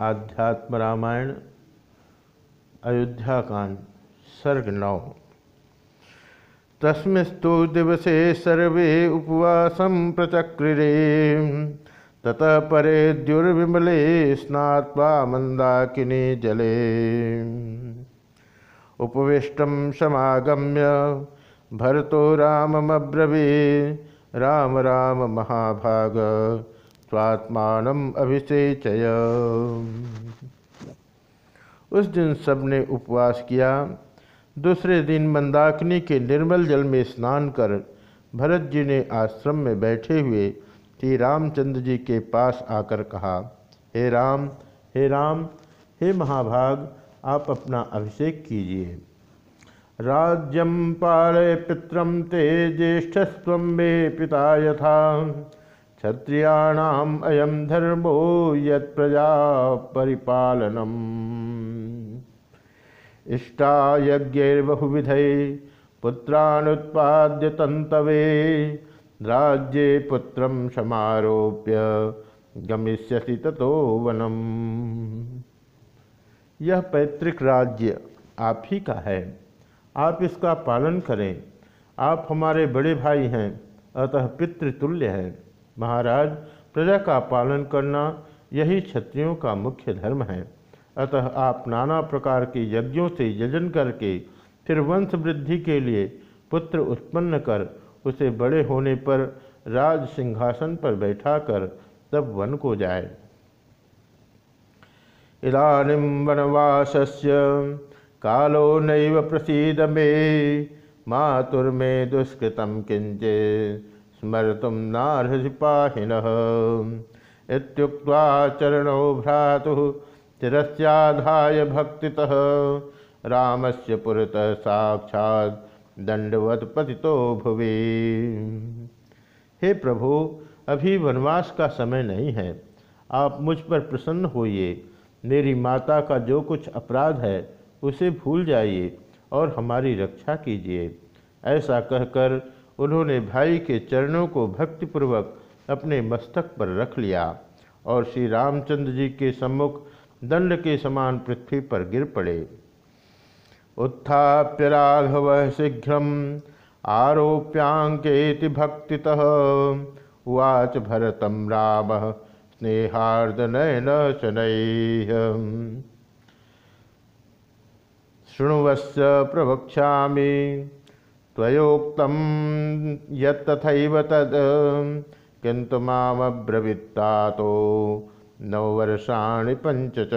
आध्यात्म रामायण अयोध्याकांड, सर्ग नौ। तस्मिस्तु दिवसे सर्वे उपवास प्रचक्रिरे। ततः परे द्युर्विमले स्नात्वा मन्दाकिनी जले। उपविष्टं समागम्य भरतो राममब्रवी राम राम महाभाग। स्वात्मान अभिषेचय। उस दिन सबने उपवास किया। दूसरे दिन मंदाकिनी के निर्मल जल में स्नान कर भरत जी ने आश्रम में बैठे हुए श्री रामचंद्र जी के पास आकर कहा, हे राम हे राम, हे महाभाग, आप अपना अभिषेक कीजिए। राज्यम पालय पितरम ते ज्येष्ठस्व मे पिता यथा। क्षत्रियाणाम अयम धर्मो यत प्रजा परिपालनम इष्टा यज्ञर्बहुविधै पुत्रानुत्पाद्य तंतवे राज्ये पुत्रम समारोप्य गमिष्यसि ततो वनम। यह पैतृक राज्य आप ही का है। आप इसका पालन करें। आप हमारे बड़े भाई हैं, अतः पितृतुल्य हैं। महाराज, प्रजा का पालन करना यही क्षत्रियों का मुख्य धर्म है। अतः आप नाना प्रकार के यज्ञों से यजन करके फिर वंश वृद्धि के लिए पुत्र उत्पन्न कर उसे बड़े होने पर राज सिंहासन पर बैठाकर तब वन को जाए। इदानीं वनवासस्य कालो नैव प्रसीद मे, मातुर्मे दुष्कृतम किंचे स्मर्तुं नार्हसि पाहिनः इत्युक्त्वा चरणौ भ्रातुः चिरस्याधाय भक्तितः। रामस्य पुरतः दंडवत पतितो भुवि। हे प्रभु, अभी वनवास का समय नहीं है। आप मुझ पर प्रसन्न होइए। मेरी माता का जो कुछ अपराध है, उसे भूल जाइए और हमारी रक्षा कीजिए। ऐसा कहकर उन्होंने भाई के चरणों को भक्तिपूर्वक अपने मस्तक पर रख लिया और श्री रामचंद्र जी के सम्मुख दंड के समान पृथ्वी पर गिर पड़े। उत्थाप्य राघव शीघ्र आरोप्यांकेति भक्ति उवाच भरतम राम, स्नेहार्दनयन शनै। शृणुवश्च प्रवक्षा त्वयोक्तं यत्तथैव तद्। किन्तु मामब्रवीत्तातो नववर्षाणि पंच च।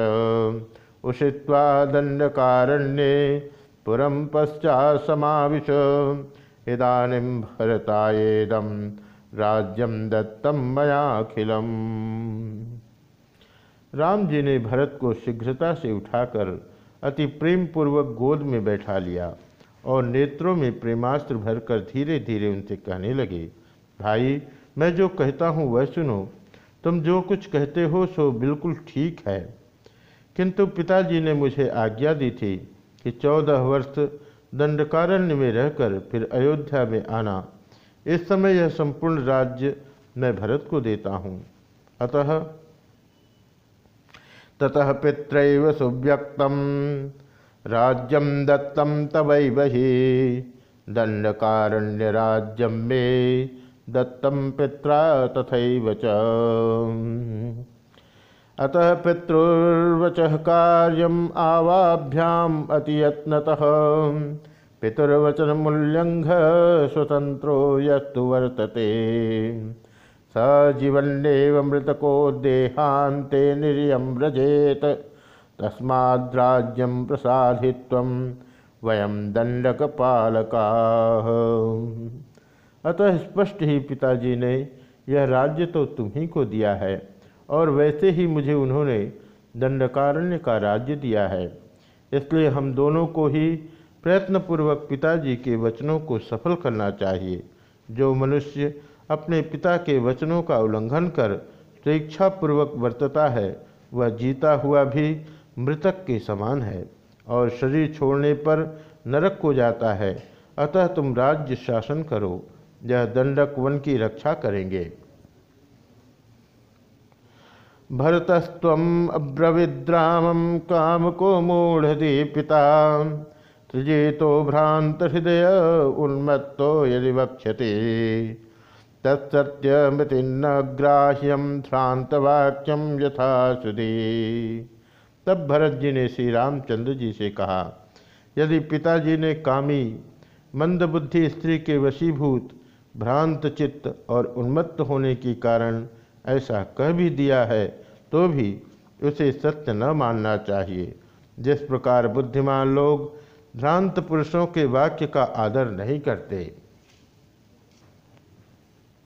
उषित्वा दण्डकारण्ये पुरं पश्चात् समाविश इदानीं भरतायेदं राज्यम दत्तम मयाखिलम। राम जी ने भरत को शीघ्रता से उठाकर अति प्रेम पूर्वक गोद में बैठा लिया। और नेत्रों में प्रेमास्त्र भरकर धीरे धीरे उनसे कहने लगे, भाई, मैं जो कहता हूँ वह सुनो। तुम जो कुछ कहते हो सो बिल्कुल ठीक है। किंतु पिताजी ने मुझे आज्ञा दी थी कि चौदह वर्ष दंडकारण्य में रहकर फिर अयोध्या में आना। इस समय यह संपूर्ण राज्य मैं भरत को देता हूँ। अतः, ततः पित्रैव सुव्यक्तम। राज्यम दत्तम तवैव ही। दंडकारण्य राज्यम मे दत्तम पित्रा तथैव च। अतः पितृर्वच कार्यम आवाभ्याम अतियत्नतः। पितुर्वचन मूल्यंघ स्वतंत्रो यस्तु वर्तते सजीवन्नेव मृतको देहांते निर्यम व्रजेत। तस्माद्राज्यम प्रसाधित्व वयम दंडक पालका अतः स्पष्ट ही पिताजी ने, यह राज्य तो तुम्ही को दिया है, और वैसे ही मुझे उन्होंने दंडकारण्य का राज्य दिया है। इसलिए हम दोनों को ही प्रयत्नपूर्वक पिताजी के वचनों को सफल करना चाहिए, जो मनुष्य अपने पिता के वचनों का उल्लंघन कर स्वेच्छापूर्वक वर्तता है, वह जीता हुआ भी मृतक के समान है और शरीर छोड़ने पर नरक को जाता है। अतः तुम राज्य शासन करो, यह दंडक वन की रक्षा करेंगे। भरतस्व अब्रविद्रामम काम को मूढ़दीपिता सृजेतो भ्रांत हृदय उन्मत्तो यदि वक्ष्यते। तत्सत्यमतिन्न ग्राह्यम वाक्यम यथा सुधी तब भरत जी ने श्री रामचंद्र जी से कहा, यदि पिताजी ने कामी, मंदबुद्धि स्त्री के वशीभूत, भ्रांत चित्त और उन्मत्त होने के कारण ऐसा कह भी दिया है तो भी उसे सत्य न मानना चाहिए। जिस प्रकार बुद्धिमान लोग भ्रांत पुरुषों के वाक्य का आदर नहीं करते